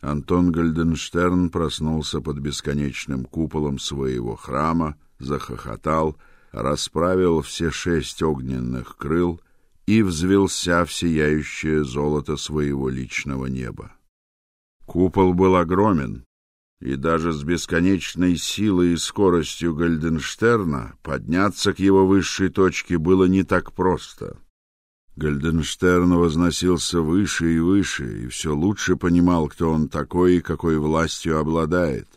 Антон Гальденштерн проснулся под бесконечным куполом своего храма, захохотал, расправил все шесть огненных крыл и взвился в сияющее золото своего личного неба. Купол был огромен, и даже с бесконечной силой и скоростью Гальденштерна подняться к его высшей точке было не так просто. Гальденштерн возносился выше и выше, и все лучше понимал, кто он такой и какой властью обладает.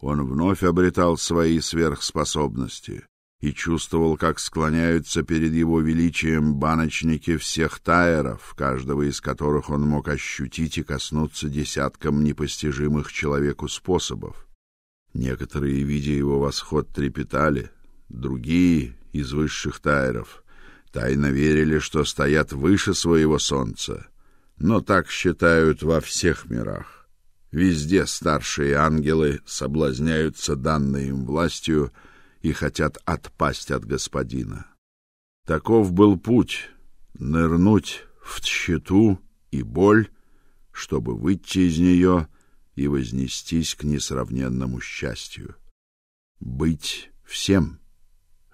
Он вновь обретал свои сверхспособности и чувствовал, как склоняются перед его величием баночники всех тайеров, каждого из которых он мог ощутить и коснуться десятком непостижимых человеку способов. Некоторые, видя его восход, трепетали, другие из высших тайеров тайно верили, что стоят выше своего солнца, но так считают во всех мирах. Везде старшие ангелы соблазняются данной им властью и хотят отпасть от господина. Таков был путь нырнуть в тщету и боль, чтобы выйти из нее и вознестись к несравненному счастью. Быть всем.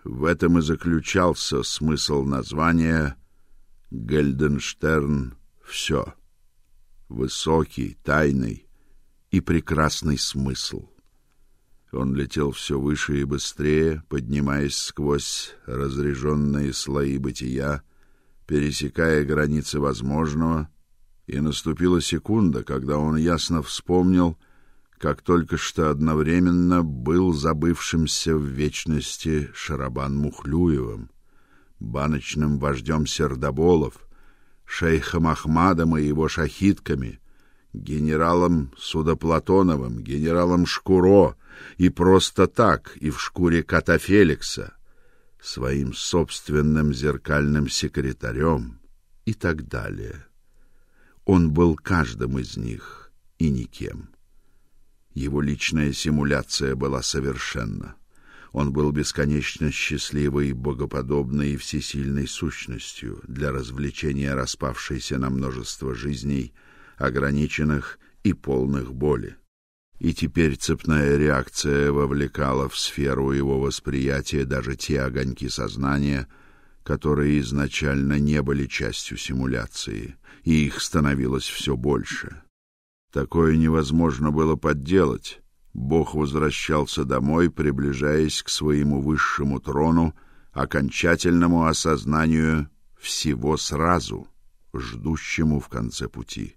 В этом и заключался смысл названия Гельденштерн все. Высокий, тайный и прекрасный смысл. Он летел все выше и быстрее, поднимаясь сквозь разреженные слои бытия, пересекая границы возможного, и наступила секунда, когда он ясно вспомнил, как только что одновременно был забывшимся в вечности Шарабан Мухлюевым, баночным вождем сердоболов, шейхом Ахмадом и его шахидками, генералом Судоплатоновым, генералом Шкуро и просто так, и в шкуре кота Феликса, своим собственным зеркальным секретарем и так далее. Он был каждым из них и никем. Его личная симуляция была совершенна. Он был бесконечно счастливой, богоподобной и всесильной сущностью для развлечения распавшейся на множество жизней, ограниченных и полных боли. И теперь цепная реакция вовлекала в сферу его восприятия даже те огоньки сознания, которые изначально не были частью симуляции, и их становилось все больше. Такое невозможно было подделать. Бог возвращался домой, приближаясь к своему высшему трону, окончательному осознанию всего сразу, ждущему в конце пути.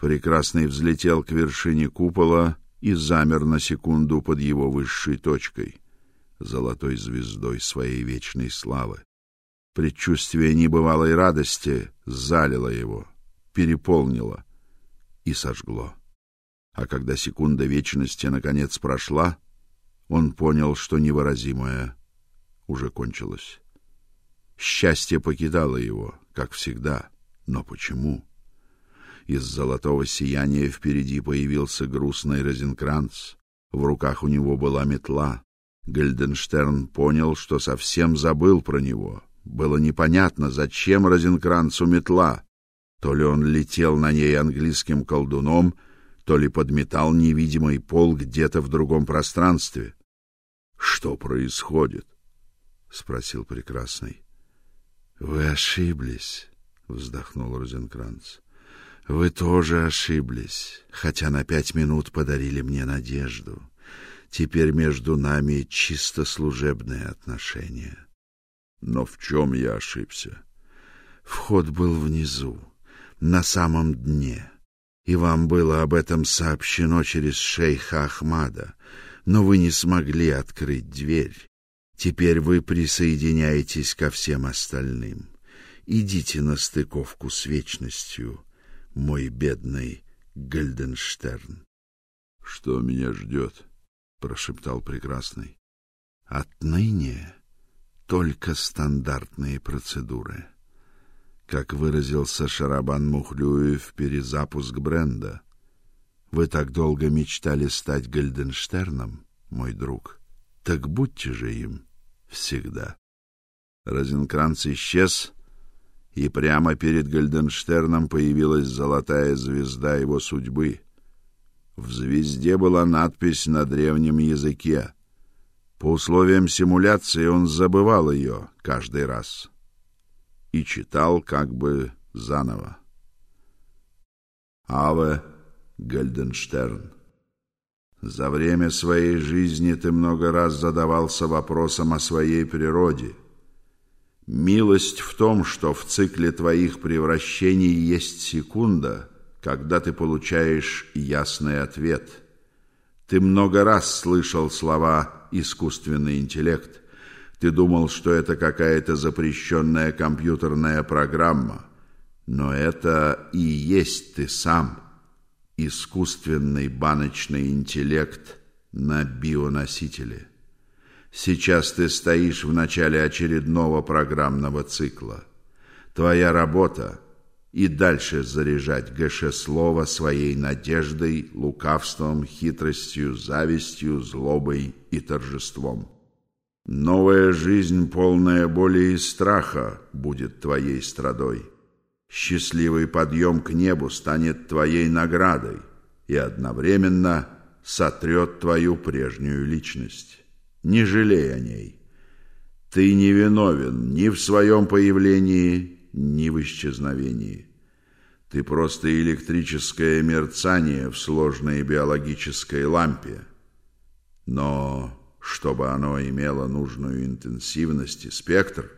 Прекрасный взлетел к вершине купола и замер на секунду под его высшей точкой, золотой звездой своей вечной славы. Предчувствие небывалой радости залило его, переполнило и сожгло. А когда секунда вечности наконец прошла, он понял, что невыразимое уже кончилось. Счастье покидало его, как всегда. Но почему? Из золотого сияния впереди появился грустный Розенкранц. В руках у него была метла. Гельденштерн понял, что совсем забыл про него. Было непонятно, зачем Розенкранцу метла. То ли он летел на ней английским колдуном, то ли подметал невидимый пол где-то в другом пространстве. Что происходит? спросил прекрасный. Вы ошиблись, вздохнул Розенкранц. Вы тоже ошиблись, хотя на пять минут подарили мне надежду. Теперь между нами чисто служебные отношения. Но в чем я ошибся? Вход был внизу, на самом дне. И вам было об этом сообщено через шейха Ахмада, но вы не смогли открыть дверь. Теперь вы присоединяетесь ко всем остальным. Идите на стыковку с вечностью мой бедный Гальденштерн. Что меня ждет? прошептал прекрасный. Отныне только стандартные процедуры. Как выразился Шарабан Мухлюев, перезапуск бренда. Вы так долго мечтали стать Гальденштерном, мой друг. Так будьте же им всегда. Розенкранц исчез, и прямо перед Гальденштерном появилась золотая звезда его судьбы. В звезде была надпись на древнем языке. По условиям симуляции он забывал ее каждый раз и читал как бы заново. Аве Гальденштерн. За время своей жизни ты много раз задавался вопросом о своей природе — Милость в том, что в цикле твоих превращений есть секунда, когда ты получаешь ясный ответ. Ты много раз слышал слова «искусственный интеллект». Ты думал, что это какая-то запрещенная компьютерная программа. Но это и есть ты сам, искусственный баночный интеллект на бионосителе. Сейчас ты стоишь в начале очередного программного цикла. Твоя работа и дальше заряжать ГШ-слово своей надеждой, лукавством, хитростью, завистью, злобой и торжеством. Новая жизнь, полная боли и страха, будет твоей страдой. Счастливый подъем к небу станет твоей наградой и одновременно сотрет твою прежнюю личность не жалей о ней. Ты не виновен ни в своем появлении, ни в исчезновении. Ты просто электрическое мерцание в сложной биологической лампе. Но чтобы оно имело нужную интенсивность и спектр,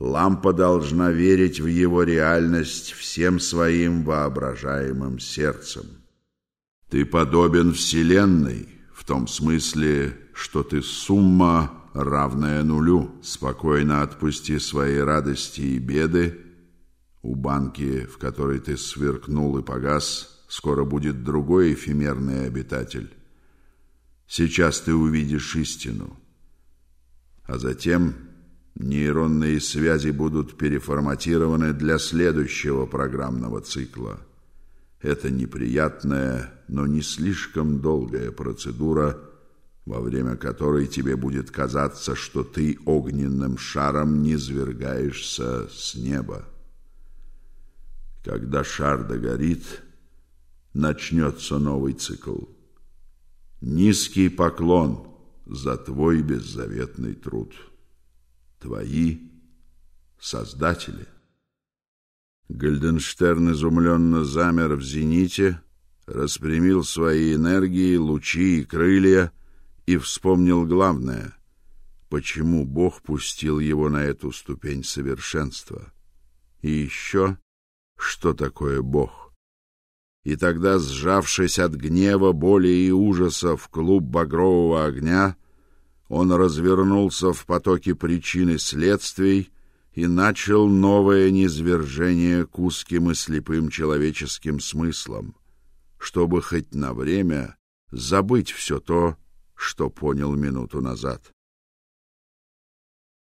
лампа должна верить в его реальность всем своим воображаемым сердцем. Ты подобен Вселенной в том смысле, что ты сумма, равная нулю. Спокойно отпусти свои радости и беды. У банки, в которой ты сверкнул и погас, скоро будет другой эфемерный обитатель. Сейчас ты увидишь истину. А затем нейронные связи будут переформатированы для следующего программного цикла. Это неприятная, но не слишком долгая процедура – во время которой тебе будет казаться, что ты огненным шаром низвергаешься с неба. Когда шар догорит, начнется новый цикл. Низкий поклон за твой беззаветный труд. Твои создатели. Гальденштерн изумленно замер в зените, распрямил свои энергии, лучи и крылья — и вспомнил главное, почему Бог пустил его на эту ступень совершенства. И еще, что такое Бог. И тогда, сжавшись от гнева, боли и ужаса в клуб багрового огня, он развернулся в потоке причин и следствий и начал новое низвержение к узким и слепым человеческим смыслам, чтобы хоть на время забыть все то, что понял минуту назад.